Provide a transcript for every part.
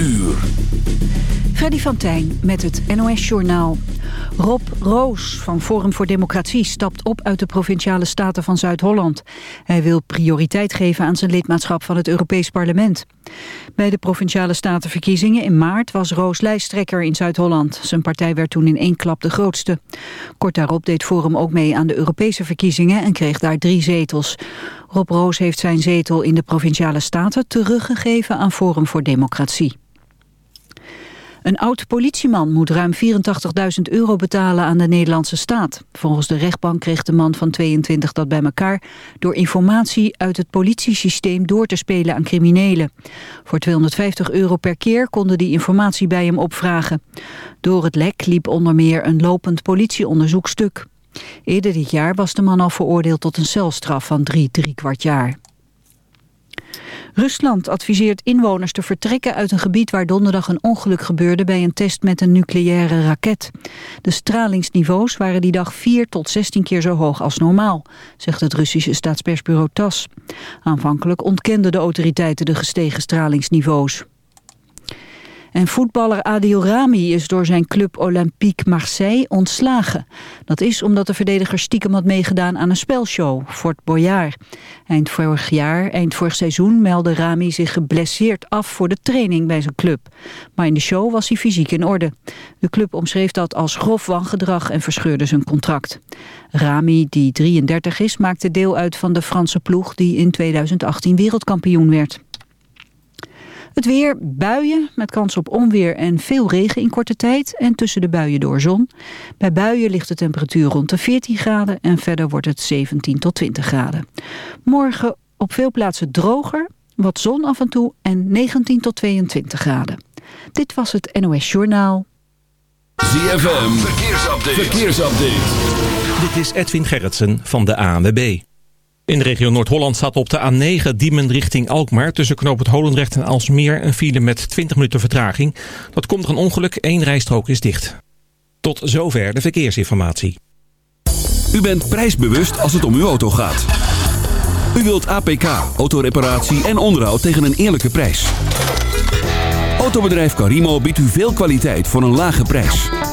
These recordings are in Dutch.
uur. Freddy van Tijn met het NOS-journaal. Rob Roos van Forum voor Democratie stapt op uit de Provinciale Staten van Zuid-Holland. Hij wil prioriteit geven aan zijn lidmaatschap van het Europees Parlement. Bij de Provinciale Statenverkiezingen in maart was Roos lijsttrekker in Zuid-Holland. Zijn partij werd toen in één klap de grootste. Kort daarop deed Forum ook mee aan de Europese verkiezingen en kreeg daar drie zetels. Rob Roos heeft zijn zetel in de Provinciale Staten teruggegeven aan Forum voor Democratie. Een oud politieman moet ruim 84.000 euro betalen aan de Nederlandse staat. Volgens de rechtbank kreeg de man van 22 dat bij elkaar... door informatie uit het politiesysteem door te spelen aan criminelen. Voor 250 euro per keer konden die informatie bij hem opvragen. Door het lek liep onder meer een lopend politieonderzoek stuk. Eerder dit jaar was de man al veroordeeld tot een celstraf van drie, drie kwart jaar. Rusland adviseert inwoners te vertrekken uit een gebied waar donderdag een ongeluk gebeurde bij een test met een nucleaire raket. De stralingsniveaus waren die dag 4 tot 16 keer zo hoog als normaal, zegt het Russische staatspersbureau TAS. Aanvankelijk ontkenden de autoriteiten de gestegen stralingsniveaus. En voetballer Adil Rami is door zijn club Olympique Marseille ontslagen. Dat is omdat de verdediger stiekem had meegedaan aan een spelshow, Fort Boyard. Eind vorig jaar, eind vorig seizoen, meldde Rami zich geblesseerd af voor de training bij zijn club. Maar in de show was hij fysiek in orde. De club omschreef dat als grof wangedrag en verscheurde zijn contract. Rami, die 33 is, maakte deel uit van de Franse ploeg die in 2018 wereldkampioen werd. Het weer, buien met kans op onweer en veel regen in korte tijd en tussen de buien door zon. Bij buien ligt de temperatuur rond de 14 graden en verder wordt het 17 tot 20 graden. Morgen op veel plaatsen droger, wat zon af en toe en 19 tot 22 graden. Dit was het NOS Journaal. ZFM, verkeersupdate. verkeersupdate. Dit is Edwin Gerritsen van de ANWB. In de regio Noord-Holland staat op de A9 Diemen richting Alkmaar... tussen knoop het Holendrecht en Alsmeer een file met 20 minuten vertraging. Dat komt door een ongeluk, één rijstrook is dicht. Tot zover de verkeersinformatie. U bent prijsbewust als het om uw auto gaat. U wilt APK, autoreparatie en onderhoud tegen een eerlijke prijs. Autobedrijf Carimo biedt u veel kwaliteit voor een lage prijs.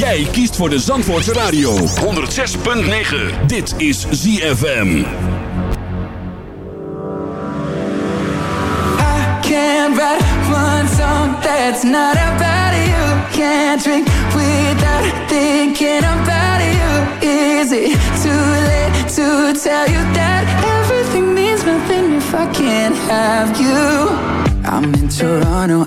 Jij kiest voor de Zandvoortse Radio. 106.9. Dit is ZFM. I can't write one song that's not about you. Can't drink without thinking about you. Is it too late to tell you that everything means nothing if I can't have you? I'm in Toronto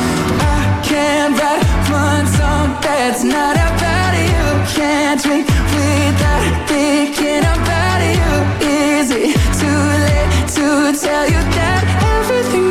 Can't write one song that's not about you. Can't drink without thinking about you? Is it too late to tell you that everything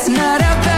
song that's not about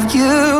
Have you?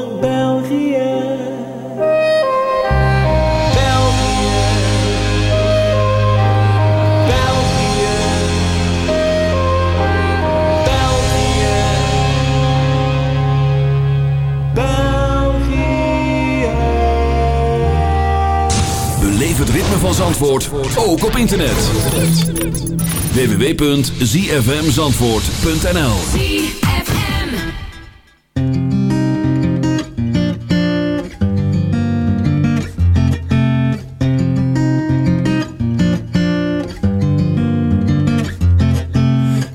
Zandvoort, ook op internet. www.zfmzandvoort.nl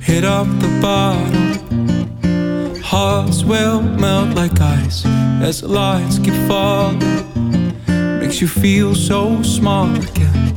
Hit up the bottom. Hearts will melt like ice as the lights keep falling. Makes you feel so small again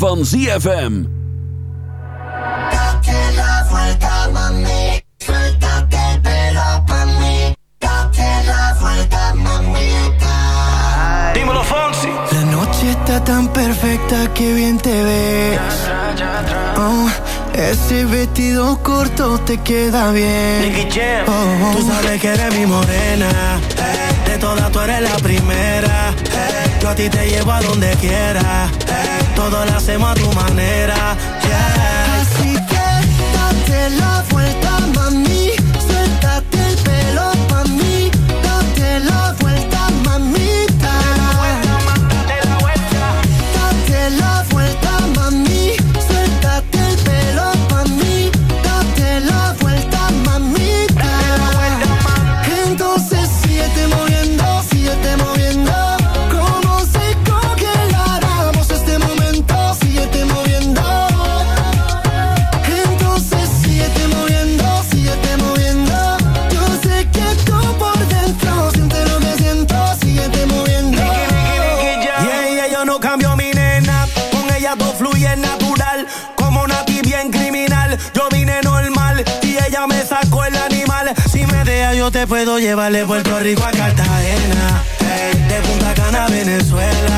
van ZFM. Date la vuelta, mami. Suéltate el pelo pa' mí. Date la vuelta, mamita. Dímelo, Fonsi. La noche está tan perfecta que bien te ves. Oh, ese vestido corto te queda bien. Nicky Jam. Oh, Tú sabes que eres mi morena. eh, De todas tú eres la primera. eh, Yo a ti te llevo a donde quiera. Todo lo hacemos a tu manera. Te puedo llevar de Puerto Rico a Cartagena. Hey, de Punta Cana Venezuela.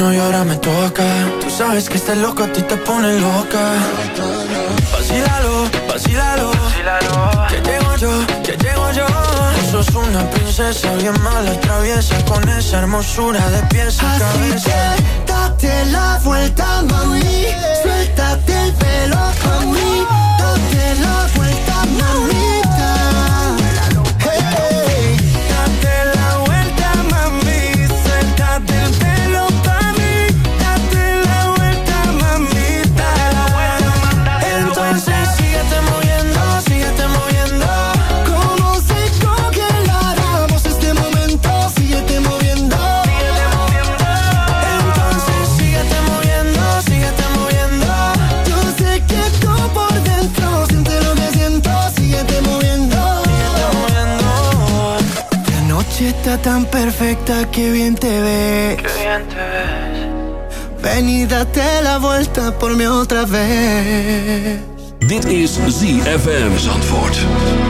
Turno y ahora me toca. Tú sabes que este loco a ti te pone loca. Vacílalo, vacílalo. Que llego yo, que llego yo. Tú sos una princesa bien mala, traviesa. Con esa hermosura de pies a Así cabeza. que date la vuelta, mami. Suéltate el pelo pa' mí. Date la vuelta, mamita. Perfecta que bien te ves. Qué bien te ves. Ven y date la vuelta por mí otra vez. Dit is ZFM Zandvoort.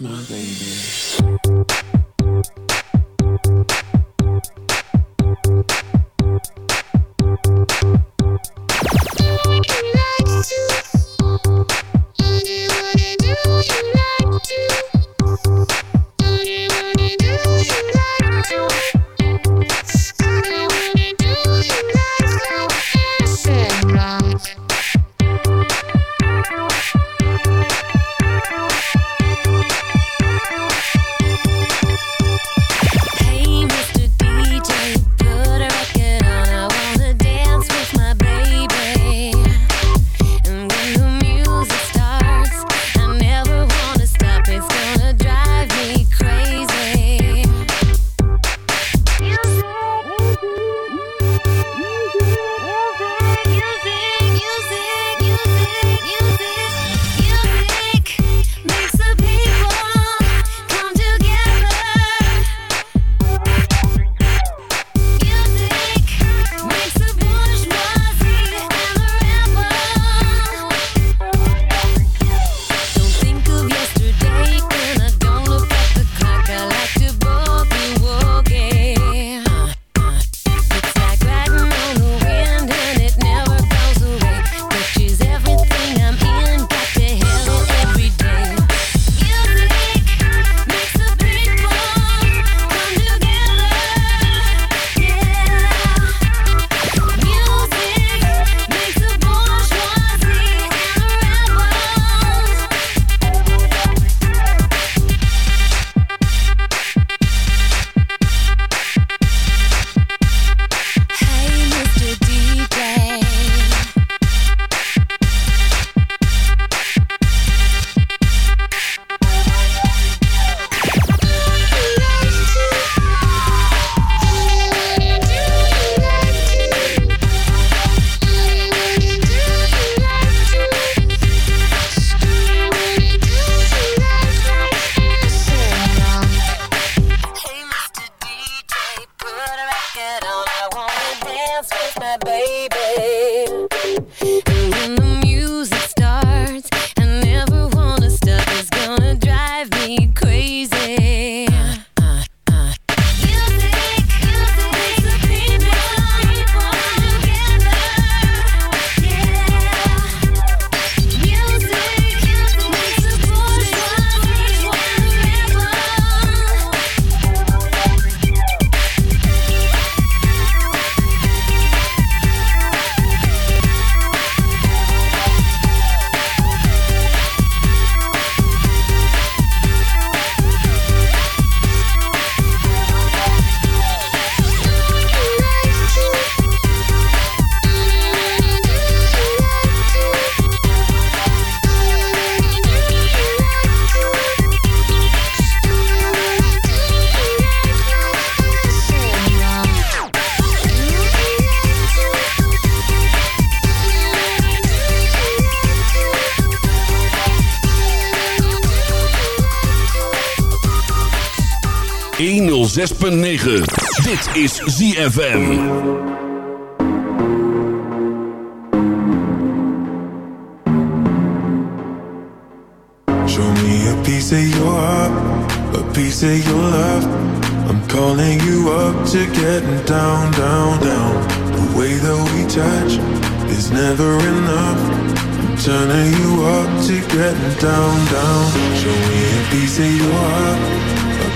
month. Dit is ZFM. Show me a piece of your heart, a piece of your love. I'm calling you up to getting down, down, down. The way that we touch is never enough. Turning you up to getting down, down. Show me a piece of your heart,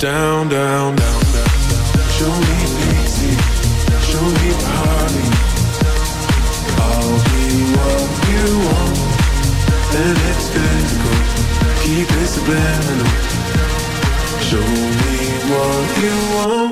down, down, down, down. Show me pity, show me party. I'll be what you want, Then it's physical. Keep it subliminal. Show me what you want.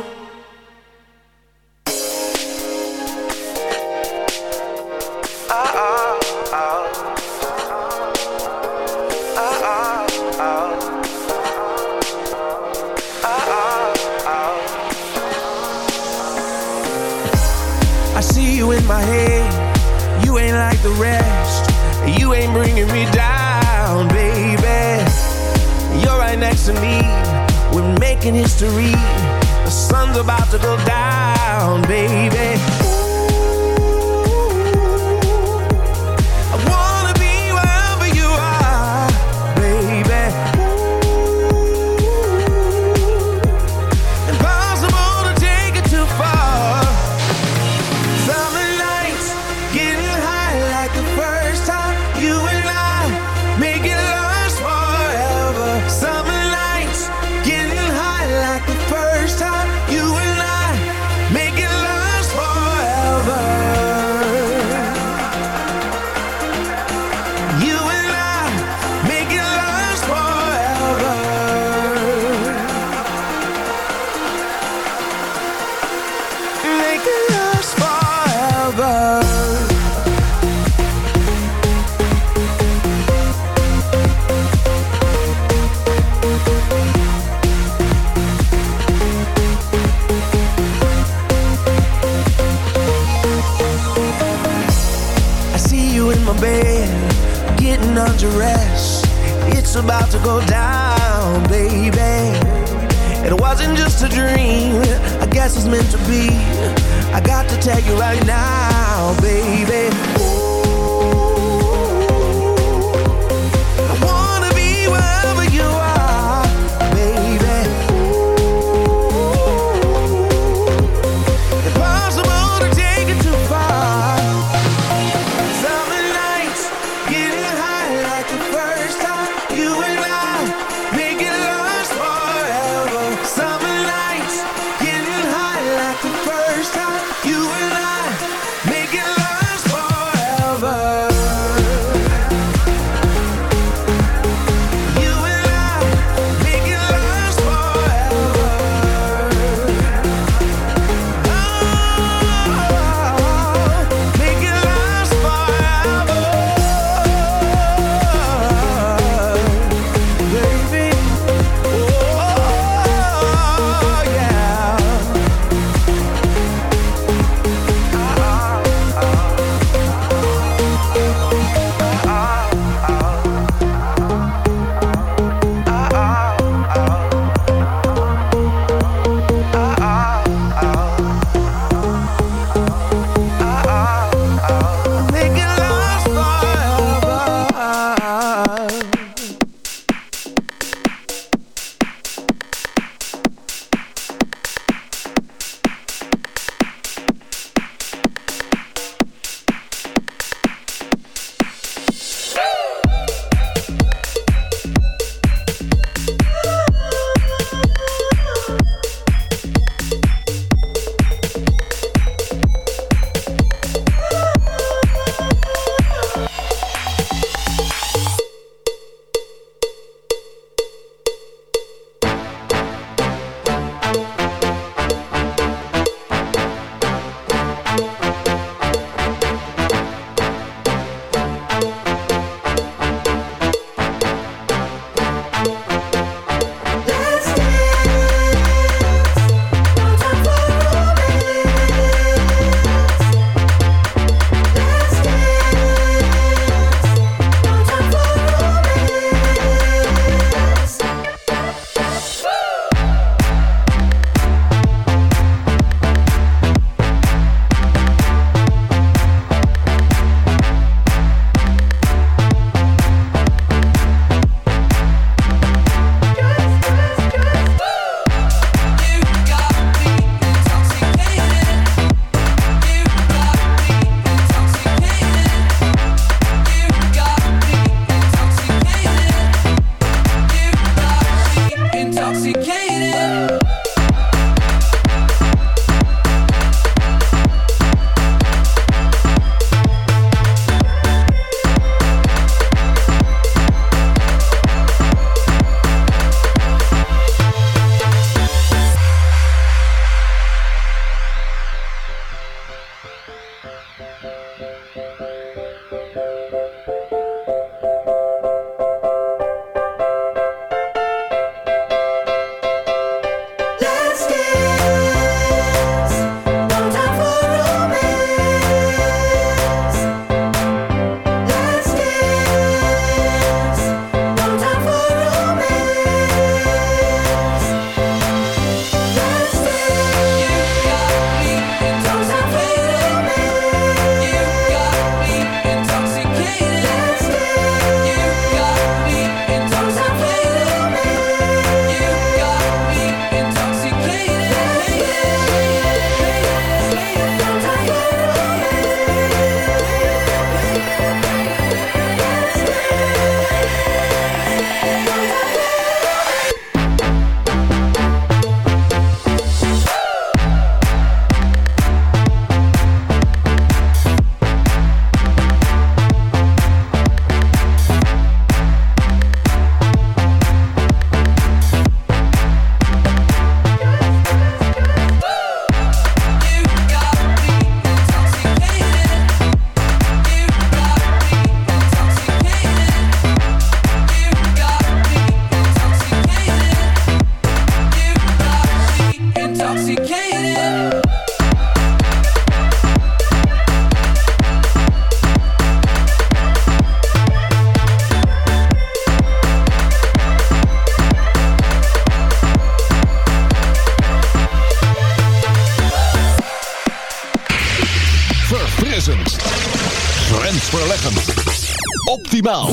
Optimaal.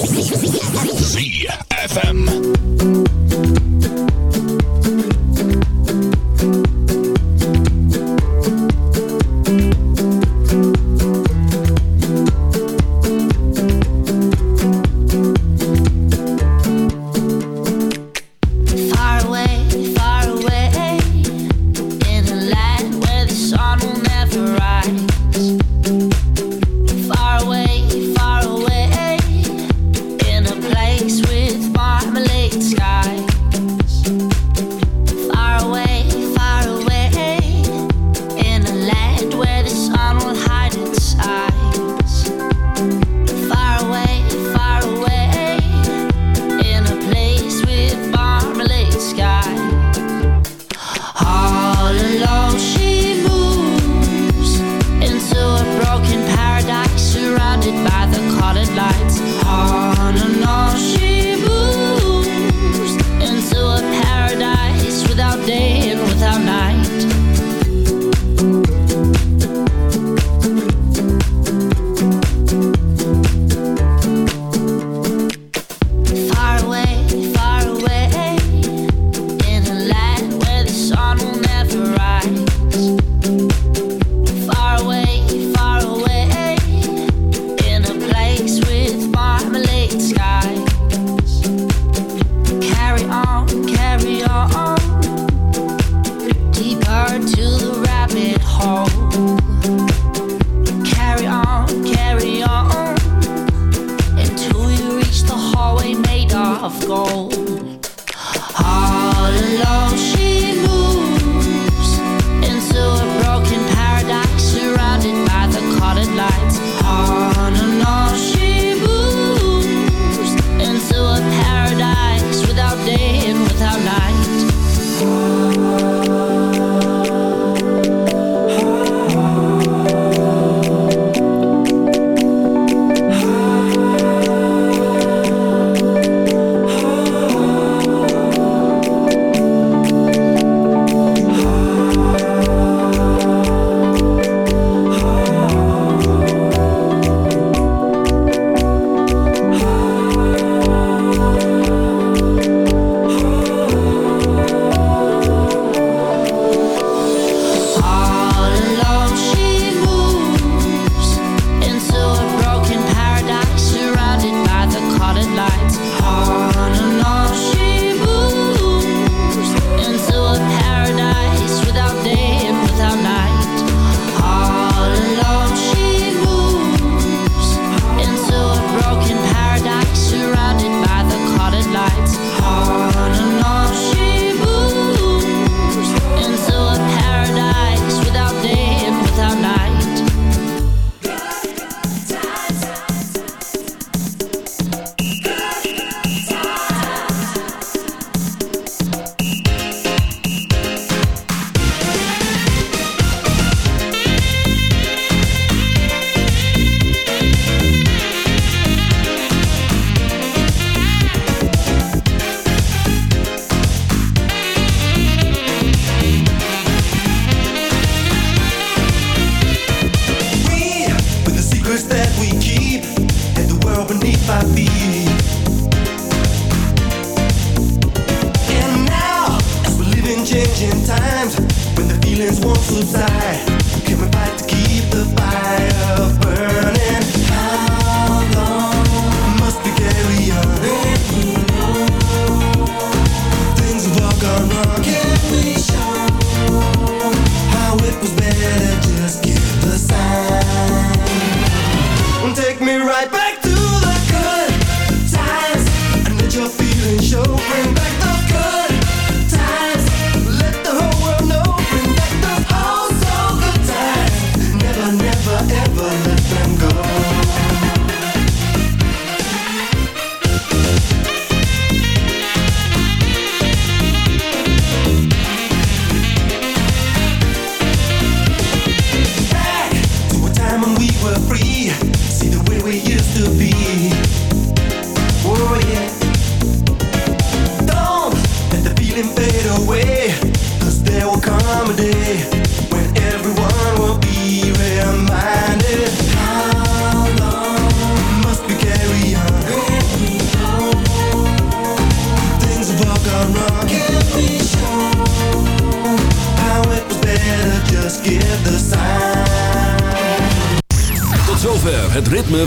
ZFM.